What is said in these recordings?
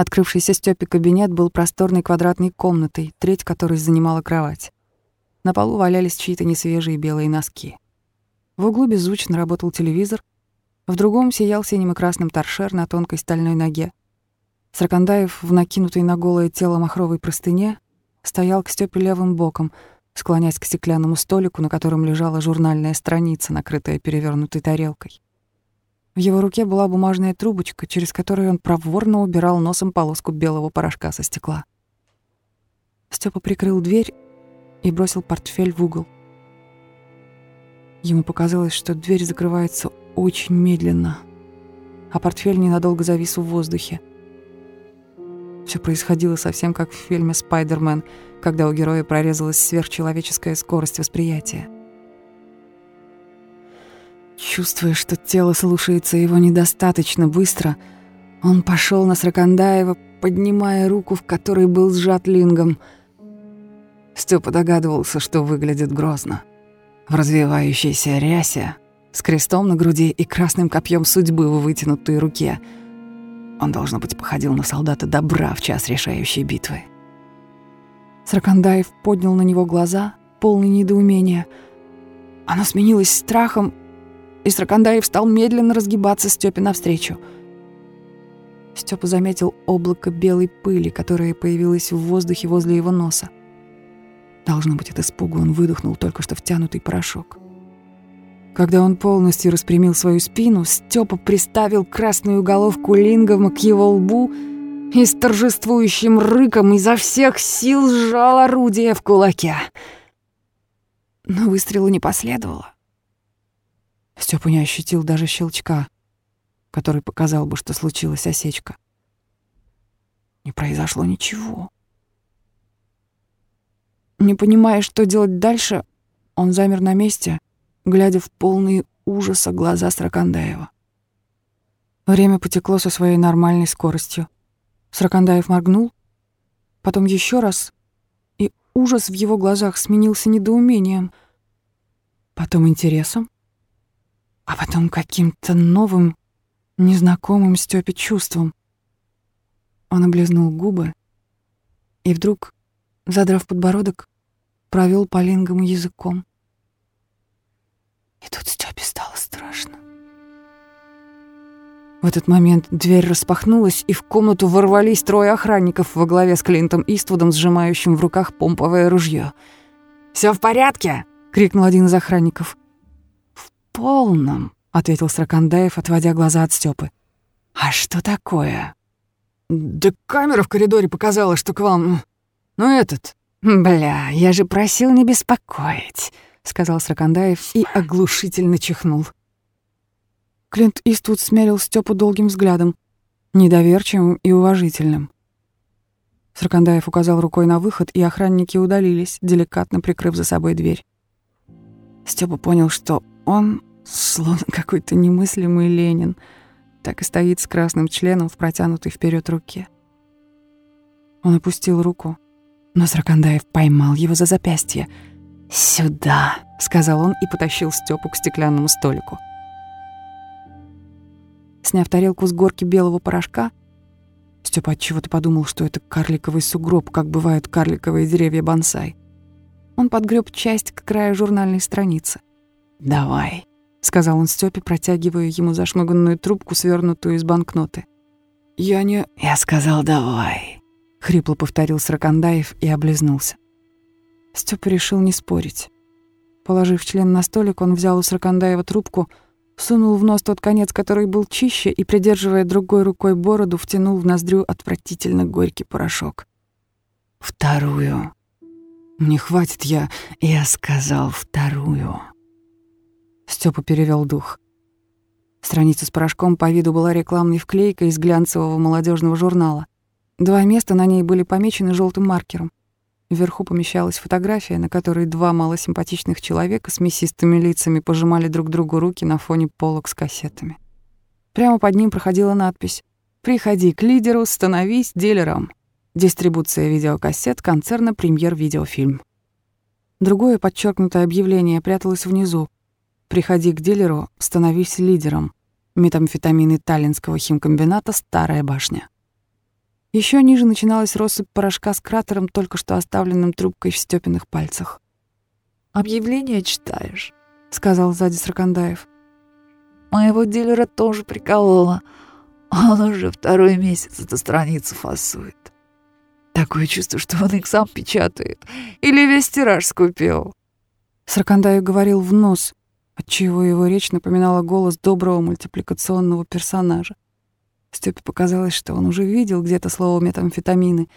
Открывшийся Стёпе кабинет был просторной квадратной комнатой, треть которой занимала кровать. На полу валялись чьи-то несвежие белые носки. В углу беззвучно работал телевизор, в другом сиял синим и красным торшер на тонкой стальной ноге. Сракандаев в накинутой на голое тело махровой простыне стоял к Стёпе левым боком, склоняясь к стеклянному столику, на котором лежала журнальная страница, накрытая перевернутой тарелкой. В его руке была бумажная трубочка, через которую он проворно убирал носом полоску белого порошка со стекла. Степа прикрыл дверь и бросил портфель в угол. Ему показалось, что дверь закрывается очень медленно, а портфель ненадолго завис в воздухе. Все происходило совсем как в фильме «Спайдермен», когда у героя прорезалась сверхчеловеческая скорость восприятия. Чувствуя, что тело слушается его недостаточно быстро, он пошел на Сракандаева, поднимая руку, в которой был сжат лингом. Степа догадывался, что выглядит грозно. В развивающейся рясе, с крестом на груди и красным копьем судьбы в вытянутой руке. Он, должно быть, походил на солдата добра в час решающей битвы. Сракандаев поднял на него глаза, полный недоумения. Оно сменилось страхом и Сракандаев стал медленно разгибаться Стёпе навстречу. Стёпа заметил облако белой пыли, которое появилось в воздухе возле его носа. Должно быть, от испуга он выдохнул только что втянутый порошок. Когда он полностью распрямил свою спину, Стёпа приставил красную головку лингома к его лбу и с торжествующим рыком изо всех сил сжал орудие в кулаке. Но выстрела не последовало. Степа не ощутил даже щелчка, который показал бы, что случилась осечка. Не произошло ничего. Не понимая, что делать дальше, он замер на месте, глядя в полные ужаса глаза Сракандаева. Время потекло со своей нормальной скоростью. Сракандаев моргнул, потом еще раз, и ужас в его глазах сменился недоумением, потом интересом, а потом каким-то новым, незнакомым Стёпе чувством. Он облизнул губы и вдруг, задрав подбородок, провел по лингому языком. И тут Стёпе стало страшно. В этот момент дверь распахнулась, и в комнату ворвались трое охранников во главе с Клинтом Иствудом, сжимающим в руках помповое ружье. «Всё в порядке?» — крикнул один из охранников полном», — ответил Сракандаев, отводя глаза от Стёпы. «А что такое?» «Да камера в коридоре показала, что к вам... Ну, этот...» «Бля, я же просил не беспокоить», — сказал Сракандаев и оглушительно чихнул. Клинт Иствуд смерил Стёпу долгим взглядом, недоверчивым и уважительным. Сракандаев указал рукой на выход, и охранники удалились, деликатно прикрыв за собой дверь. Степа понял, что он, словно какой-то немыслимый Ленин, так и стоит с красным членом в протянутой вперед руке. Он опустил руку, но Сракандаев поймал его за запястье. «Сюда!» — сказал он и потащил Степу к стеклянному столику. Сняв тарелку с горки белого порошка, Степа отчего-то подумал, что это карликовый сугроб, как бывают карликовые деревья бонсай. Он подгреб часть к краю журнальной страницы. «Давай», — сказал он Стёпе, протягивая ему зашмыганную трубку, свернутую из банкноты. «Я не...» «Я сказал, давай», — хрипло повторил Сракандаев и облизнулся. Стёпа решил не спорить. Положив член на столик, он взял у Сракандаева трубку, сунул в нос тот конец, который был чище, и, придерживая другой рукой бороду, втянул в ноздрю отвратительно горький порошок. «Вторую. Мне хватит, я... Я сказал вторую». Степа перевел дух. Страница с порошком по виду была рекламной вклейкой из глянцевого молодежного журнала. Два места на ней были помечены желтым маркером. Вверху помещалась фотография, на которой два малосимпатичных человека с мясистыми лицами пожимали друг другу руки на фоне полок с кассетами. Прямо под ним проходила надпись «Приходи к лидеру, становись дилером». Дистрибуция видеокассет концерна «Премьер Видеофильм». Другое подчеркнутое объявление пряталось внизу, Приходи к дилеру, становись лидером. Метамфетамины Таллинского химкомбината «Старая башня». Еще ниже начиналась россыпь порошка с кратером, только что оставленным трубкой в Степиных пальцах. «Объявление читаешь?» — сказал сзади Сракандаев. «Моего дилера тоже прикололо. Он уже второй месяц эту страницу фасует. Такое чувство, что он их сам печатает. Или весь тираж скупил». Сракандаев говорил в нос, отчего его речь напоминала голос доброго мультипликационного персонажа. Степе показалось, что он уже видел где-то слово метамфетамины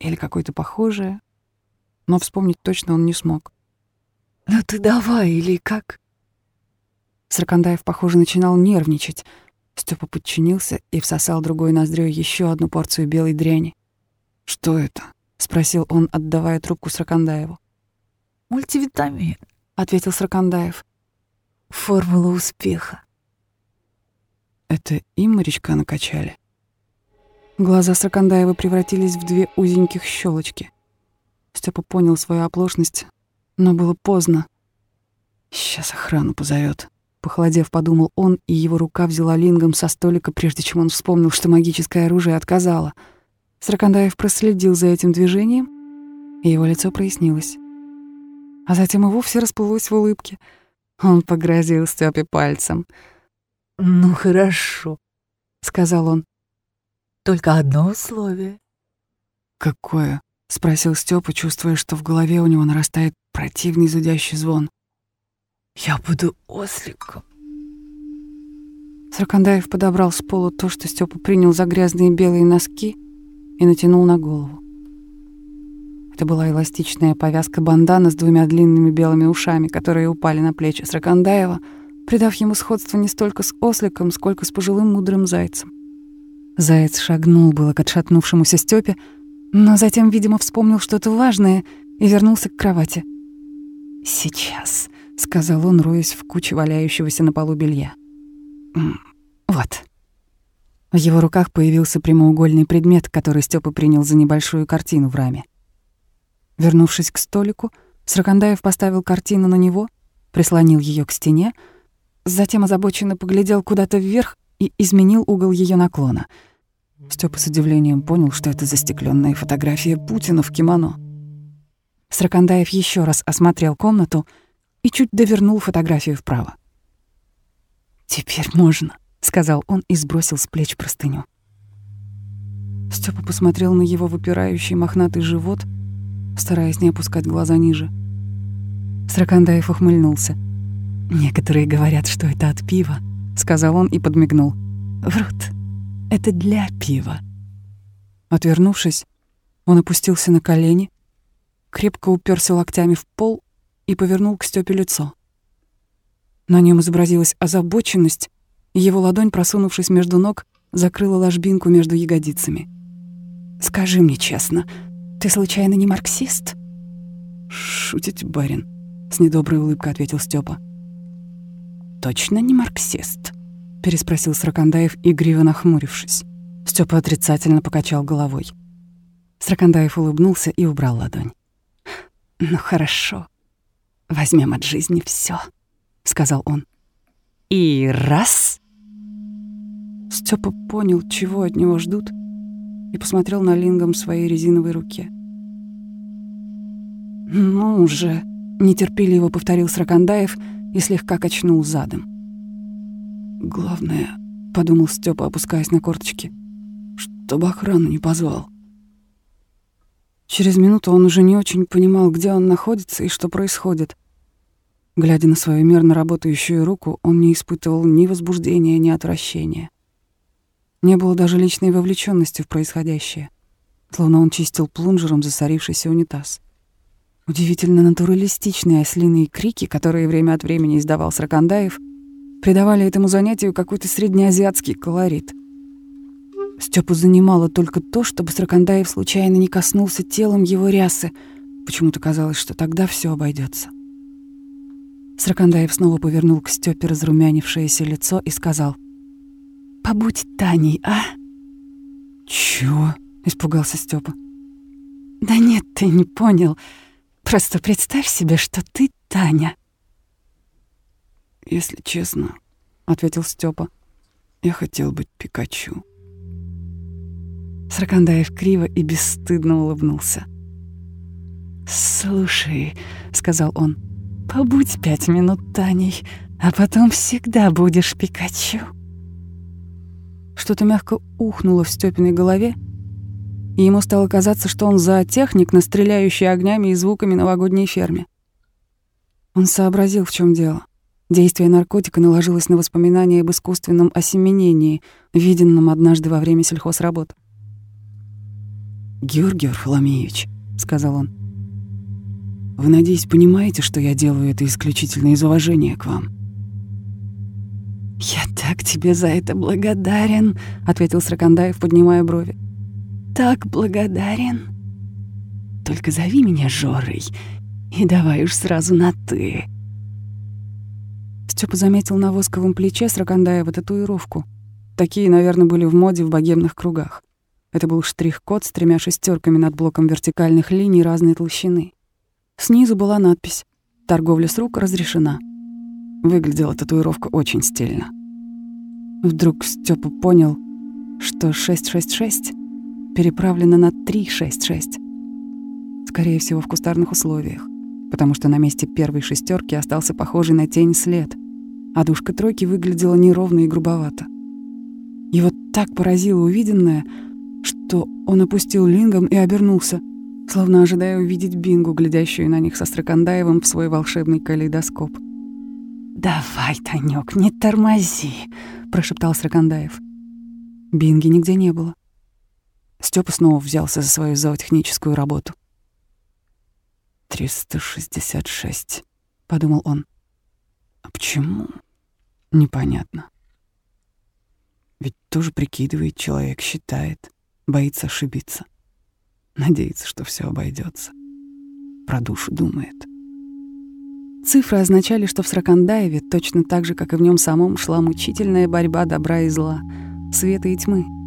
или какое-то похожее, но вспомнить точно он не смог. «Ну ты давай, или как?» Саркандаев, похоже, начинал нервничать. Степа подчинился и всосал другой ноздрёй еще одну порцию белой дряни. «Что это?» — спросил он, отдавая трубку Сракандаеву. «Мультивитамин», — ответил Сракандаев. «Формула успеха». Это им морячка накачали? Глаза Сракандаева превратились в две узеньких щелочки. Степа понял свою оплошность, но было поздно. Сейчас охрану позовет. Похолодев, подумал он, и его рука взяла лингом со столика, прежде чем он вспомнил, что магическое оружие отказало. Сракандаев проследил за этим движением, и его лицо прояснилось. А затем и вовсе расплылось в улыбке. Он погрозил Степе пальцем — «Ну, хорошо», — сказал он. «Только одно условие». «Какое?» — спросил Степа, чувствуя, что в голове у него нарастает противный зудящий звон. «Я буду осликом». Саркандаев подобрал с пола то, что Степа принял за грязные белые носки, и натянул на голову. Это была эластичная повязка бандана с двумя длинными белыми ушами, которые упали на плечи Сракандаева — придав ему сходство не столько с осликом, сколько с пожилым мудрым зайцем. Заяц шагнул было к отшатнувшемуся Стёпе, но затем, видимо, вспомнил что-то важное и вернулся к кровати. «Сейчас», — сказал он, роясь в куче валяющегося на полу белья. «Вот». В его руках появился прямоугольный предмет, который Степа принял за небольшую картину в раме. Вернувшись к столику, Сракандаев поставил картину на него, прислонил ее к стене, Затем озабоченно поглядел куда-то вверх и изменил угол ее наклона. Степа с удивлением понял, что это застекленная фотография Путина в кимоно. Сракандаев еще раз осмотрел комнату и чуть довернул фотографию вправо. «Теперь можно», — сказал он и сбросил с плеч простыню. Степа посмотрел на его выпирающий мохнатый живот, стараясь не опускать глаза ниже. Сракандаев ухмыльнулся — «Некоторые говорят, что это от пива», — сказал он и подмигнул. «Врут. Это для пива». Отвернувшись, он опустился на колени, крепко уперся локтями в пол и повернул к Стёпе лицо. На нем изобразилась озабоченность, и его ладонь, просунувшись между ног, закрыла ложбинку между ягодицами. «Скажи мне честно, ты случайно не марксист?» «Шутите, барин?» — с недоброй улыбкой ответил Степа точно не марксист?» — переспросил Сракандаев, игриво нахмурившись. Степа отрицательно покачал головой. Сракандаев улыбнулся и убрал ладонь. «Ну хорошо, возьмем от жизни все, сказал он. «И раз!» Степа понял, чего от него ждут, и посмотрел на лингом своей резиновой руке. «Ну уже!» — нетерпеливо повторил Сракандаев — и слегка качнул задом. «Главное», — подумал Степа, опускаясь на корточки, — «чтобы охрану не позвал». Через минуту он уже не очень понимал, где он находится и что происходит. Глядя на свою мерно работающую руку, он не испытывал ни возбуждения, ни отвращения. Не было даже личной вовлеченности в происходящее, словно он чистил плунжером засорившийся унитаз. Удивительно натуралистичные ослиные крики, которые время от времени издавал Сракандаев, придавали этому занятию какой-то среднеазиатский колорит. Степу занимало только то, чтобы Сракандаев случайно не коснулся телом его рясы. Почему-то казалось, что тогда все обойдется. Сракандаев снова повернул к Степе разрумянившееся лицо и сказал «Побудь Таней, а?» «Чего?» — испугался Степа. «Да нет, ты не понял. Просто представь себе, что ты Таня. Если честно, ответил Степа, я хотел быть Пикачу. Сракандаев криво и бесстыдно улыбнулся. «Слушай», — сказал он, — «побудь пять минут Таней, а потом всегда будешь Пикачу». Что-то мягко ухнуло в Стёпиной голове, и ему стало казаться, что он зоотехник, настреляющий огнями и звуками новогодней ферме. Он сообразил, в чем дело. Действие наркотика наложилось на воспоминания об искусственном осеменении, виденном однажды во время сельхозработы. «Георгий Варфоломеевич», — сказал он, — «вы, надеюсь, понимаете, что я делаю это исключительно из уважения к вам?» «Я так тебе за это благодарен», — ответил Сракандаев, поднимая брови. «Так благодарен. Только зови меня Жорой и давай уж сразу на «ты». Степа заметил на восковом плече Сракандаева татуировку. Такие, наверное, были в моде в богемных кругах. Это был штрих-код с тремя шестерками над блоком вертикальных линий разной толщины. Снизу была надпись «Торговля с рук разрешена». Выглядела татуировка очень стильно. Вдруг Степа понял, что 666 переправлено на 366. Скорее всего, в кустарных условиях, потому что на месте первой шестерки остался похожий на тень след, а дужка тройки выглядела неровно и грубовато. Его так поразило увиденное, что он опустил лингом и обернулся, словно ожидая увидеть Бингу, глядящую на них со Строкандаевым в свой волшебный калейдоскоп. «Давай, Танёк, не тормози», — прошептал Строкандаев. Бинги нигде не было. Степа снова взялся за свою зоотехническую работу. «Триста шестьдесят шесть», — подумал он. «А почему?» «Непонятно. Ведь тоже прикидывает человек, считает, боится ошибиться. Надеется, что все обойдется. Про душу думает». Цифры означали, что в Сракандаеве, точно так же, как и в нем самом, шла мучительная борьба добра и зла, света и тьмы.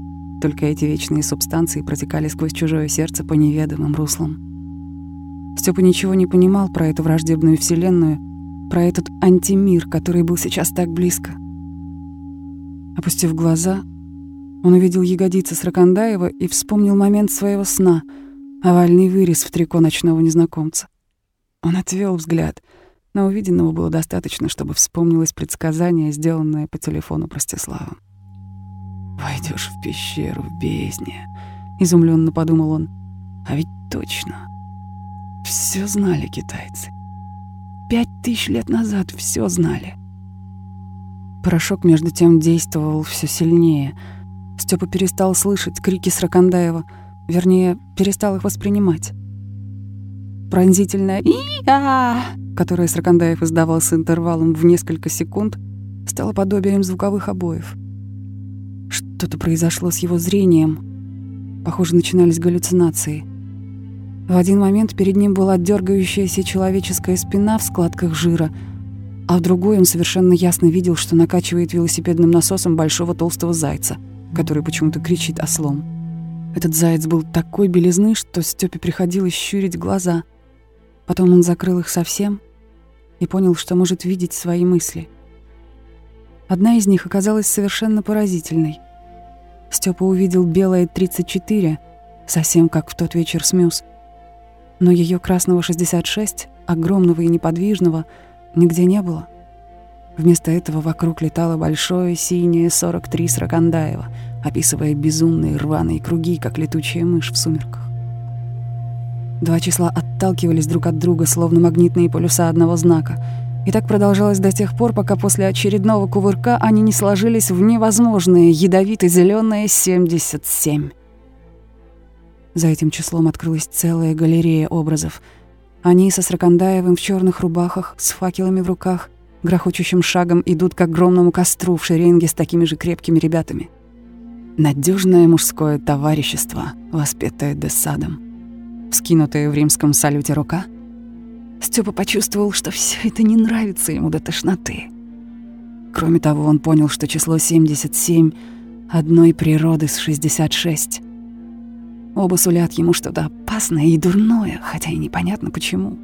Только эти вечные субстанции протекали сквозь чужое сердце по неведомым руслам. Степа ничего не понимал про эту враждебную вселенную, про этот антимир, который был сейчас так близко. Опустив глаза, он увидел ягодицы Сракандаева и вспомнил момент своего сна, овальный вырез в трико ночного незнакомца. Он отвел взгляд, но увиденного было достаточно, чтобы вспомнилось предсказание, сделанное по телефону Простиславом. Войдешь в пещеру в бездне, изумленно подумал он. А ведь точно. Все знали китайцы. Пять тысяч лет назад все знали. Порошок между тем действовал все сильнее. Степа перестал слышать крики Сракандаева, вернее, перестал их воспринимать. Пронзительное «И-а!», которое Сракандаев издавал с интервалом в несколько секунд, стало подобием звуковых обоев — что-то произошло с его зрением. Похоже, начинались галлюцинации. В один момент перед ним была дергающаяся человеческая спина в складках жира, а в другой он совершенно ясно видел, что накачивает велосипедным насосом большого толстого зайца, который почему-то кричит ослом. Этот заяц был такой белизны, что Стёпе приходилось щурить глаза. Потом он закрыл их совсем и понял, что может видеть свои мысли. Одна из них оказалась совершенно поразительной. Степа увидел белое 34, совсем как в тот вечер с Мюс. Но ее красного 66, огромного и неподвижного, нигде не было. Вместо этого вокруг летало большое синее 43 Сракандаева, описывая безумные рваные круги, как летучая мышь в сумерках. Два числа отталкивались друг от друга, словно магнитные полюса одного знака — и так продолжалось до тех пор, пока после очередного кувырка они не сложились в невозможное ядовито-зелёное 77. За этим числом открылась целая галерея образов. Они со Сракандаевым в черных рубахах, с факелами в руках, грохочущим шагом идут к огромному костру в шеренге с такими же крепкими ребятами. Надежное мужское товарищество, воспетое Десадом. Вскинутая в римском салюте рука — Степа почувствовал, что все это не нравится ему до тошноты. Кроме того, он понял, что число 77 одной природы с 66. Оба сулят ему что-то опасное и дурное, хотя и непонятно почему.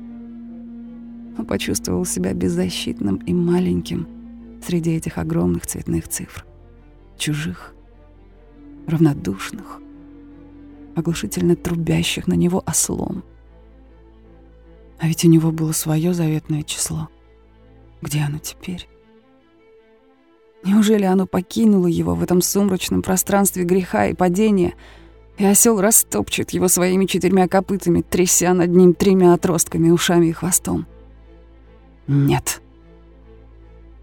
Он почувствовал себя беззащитным и маленьким среди этих огромных цветных цифр. Чужих, равнодушных, оглушительно трубящих на него ослом. А ведь у него было свое заветное число. Где оно теперь? Неужели оно покинуло его в этом сумрачном пространстве греха и падения, и осел растопчет его своими четырьмя копытами, тряся над ним тремя отростками, ушами и хвостом? Нет.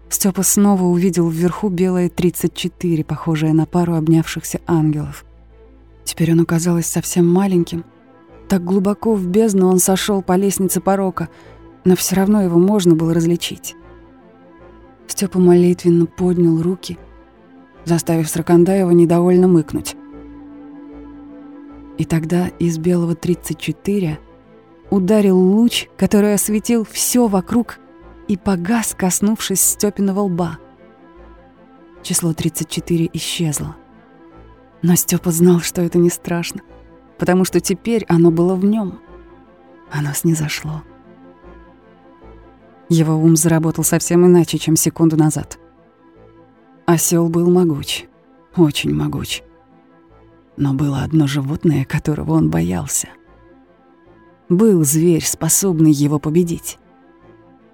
Степа снова увидел вверху белое 34, похожее на пару обнявшихся ангелов. Теперь оно казалось совсем маленьким. Так глубоко в бездну он сошел по лестнице порока, но все равно его можно было различить. Степа молитвенно поднял руки, заставив Сракандаева недовольно мыкнуть. И тогда из белого 34 ударил луч, который осветил все вокруг и погас, коснувшись Степиного лба. Число 34 исчезло. Но Степа знал, что это не страшно, потому что теперь оно было в нем. Оно снизошло. Его ум заработал совсем иначе, чем секунду назад. Осел был могуч, очень могуч. Но было одно животное, которого он боялся. Был зверь, способный его победить.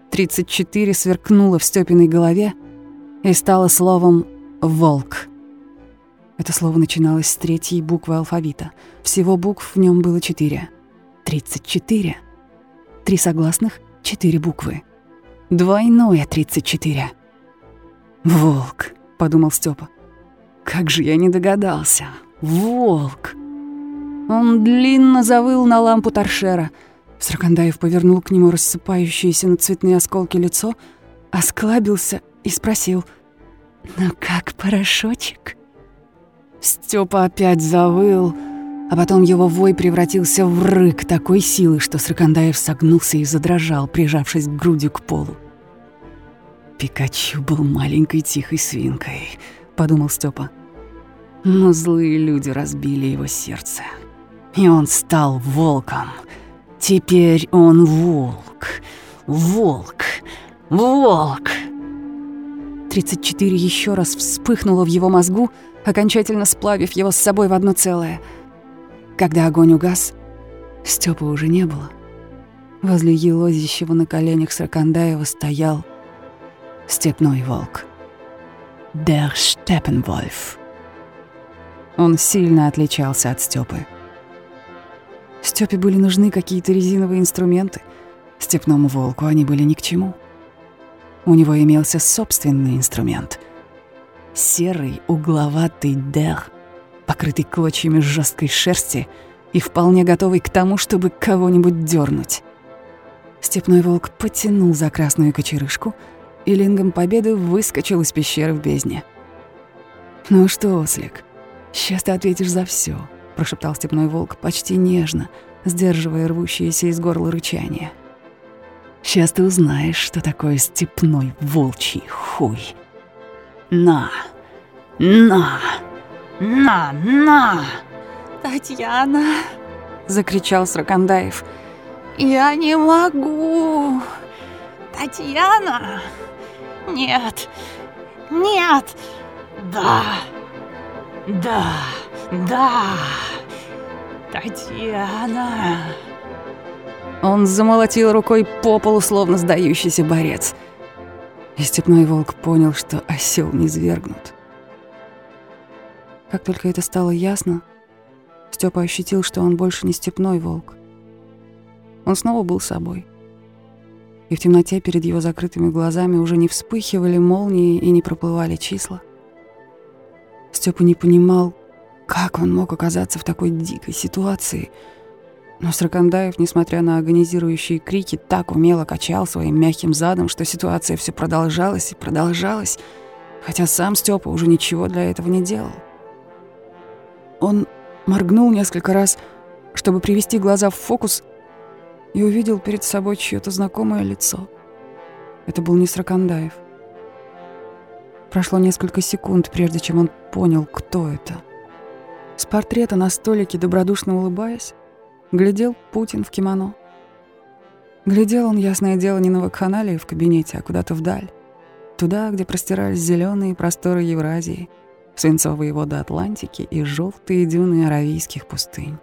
34 сверкнуло в Стёпиной голове и стало словом «волк». Это слово начиналось с третьей буквы алфавита. Всего букв в нем было четыре. Тридцать четыре. Три согласных, четыре буквы. Двойное тридцать четыре. «Волк», — подумал Степа. «Как же я не догадался! Волк!» Он длинно завыл на лампу торшера — Сракандаев повернул к нему рассыпающееся на цветные осколки лицо, осклабился и спросил. «Ну как, порошочек?» Степа опять завыл, а потом его вой превратился в рык такой силы, что Сракандаев согнулся и задрожал, прижавшись грудью к полу. «Пикачу был маленькой тихой свинкой», — подумал Степа. Но злые люди разбили его сердце. И он стал волком — Теперь он волк. Волк. Волк. 34 еще раз вспыхнуло в его мозгу, окончательно сплавив его с собой в одно целое. Когда огонь угас, Степа уже не было. Возле елозящего на коленях Сракандаева стоял степной волк. Der Steppenwolf. Он сильно отличался от Степы. Стёпе были нужны какие-то резиновые инструменты. Степному волку они были ни к чему. У него имелся собственный инструмент. Серый угловатый дер, покрытый клочьями жесткой шерсти и вполне готовый к тому, чтобы кого-нибудь дернуть. Степной волк потянул за красную кочерышку, и лингом победы выскочил из пещеры в бездне. «Ну что, ослик, сейчас ты ответишь за все, — прошептал степной волк почти нежно, сдерживая рвущееся из горла рычание. «Сейчас ты узнаешь, что такое степной волчий хуй. На! На! На! На!» «Татьяна!» — закричал Сракандаев. «Я не могу! Татьяна! Нет! Нет! Да! Да!» Да, Татьяна. Он замолотил рукой по полу, словно сдающийся борец. И степной волк понял, что осел не свергнут. Как только это стало ясно, Степа ощутил, что он больше не степной волк. Он снова был собой. И в темноте перед его закрытыми глазами уже не вспыхивали молнии и не проплывали числа. Степа не понимал, как он мог оказаться в такой дикой ситуации? Но Сракандаев, несмотря на агонизирующие крики, так умело качал своим мягким задом, что ситуация все продолжалась и продолжалась, хотя сам Степа уже ничего для этого не делал. Он моргнул несколько раз, чтобы привести глаза в фокус, и увидел перед собой чье-то знакомое лицо. Это был не Сракандаев. Прошло несколько секунд, прежде чем он понял, кто это — с портрета на столике, добродушно улыбаясь, глядел Путин в кимоно. Глядел он, ясное дело, не на вакханалии в кабинете, а куда-то вдаль. Туда, где простирались зеленые просторы Евразии, свинцовые воды Атлантики и желтые дюны аравийских пустынь.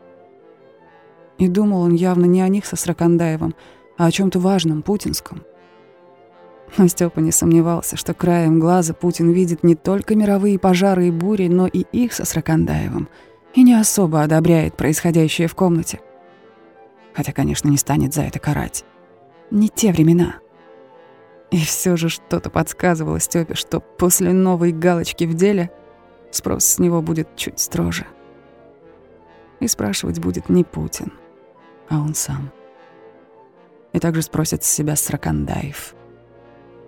И думал он явно не о них со Сракандаевым, а о чем то важном, путинском. Но Степа не сомневался, что краем глаза Путин видит не только мировые пожары и бури, но и их со Сракандаевым, и не особо одобряет происходящее в комнате. Хотя, конечно, не станет за это карать. Не те времена. И все же что-то подсказывало Степе, что после новой галочки в деле спрос с него будет чуть строже. И спрашивать будет не Путин, а он сам. И также спросит с себя Сракандаев.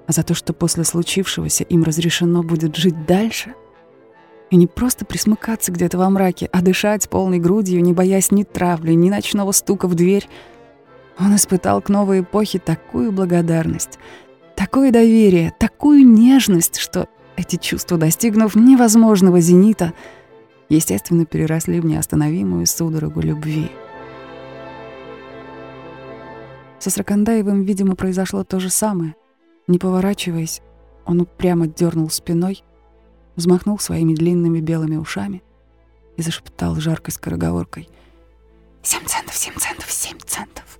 А за то, что после случившегося им разрешено будет жить дальше — и не просто присмыкаться где-то во мраке, а дышать полной грудью, не боясь ни травли, ни ночного стука в дверь. Он испытал к новой эпохе такую благодарность, такое доверие, такую нежность, что эти чувства, достигнув невозможного зенита, естественно, переросли в неостановимую судорогу любви. Со Сракандаевым, видимо, произошло то же самое. Не поворачиваясь, он упрямо дернул спиной, взмахнул своими длинными белыми ушами и зашептал жаркой скороговоркой «Семь центов, семь центов, семь центов».